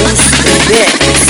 Dance to this.